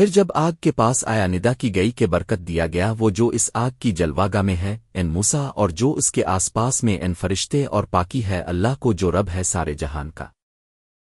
پھر جب آگ کے پاس آیا ندا کی گئی کہ برکت دیا گیا، وہ جو اس آگ کی جلواگا میں ہے، ان موسا اور جو اس کے آس پاس میں این فرشتے اور پاکی ہے، اللہ کو جو رب ہے سارے جہان کا۔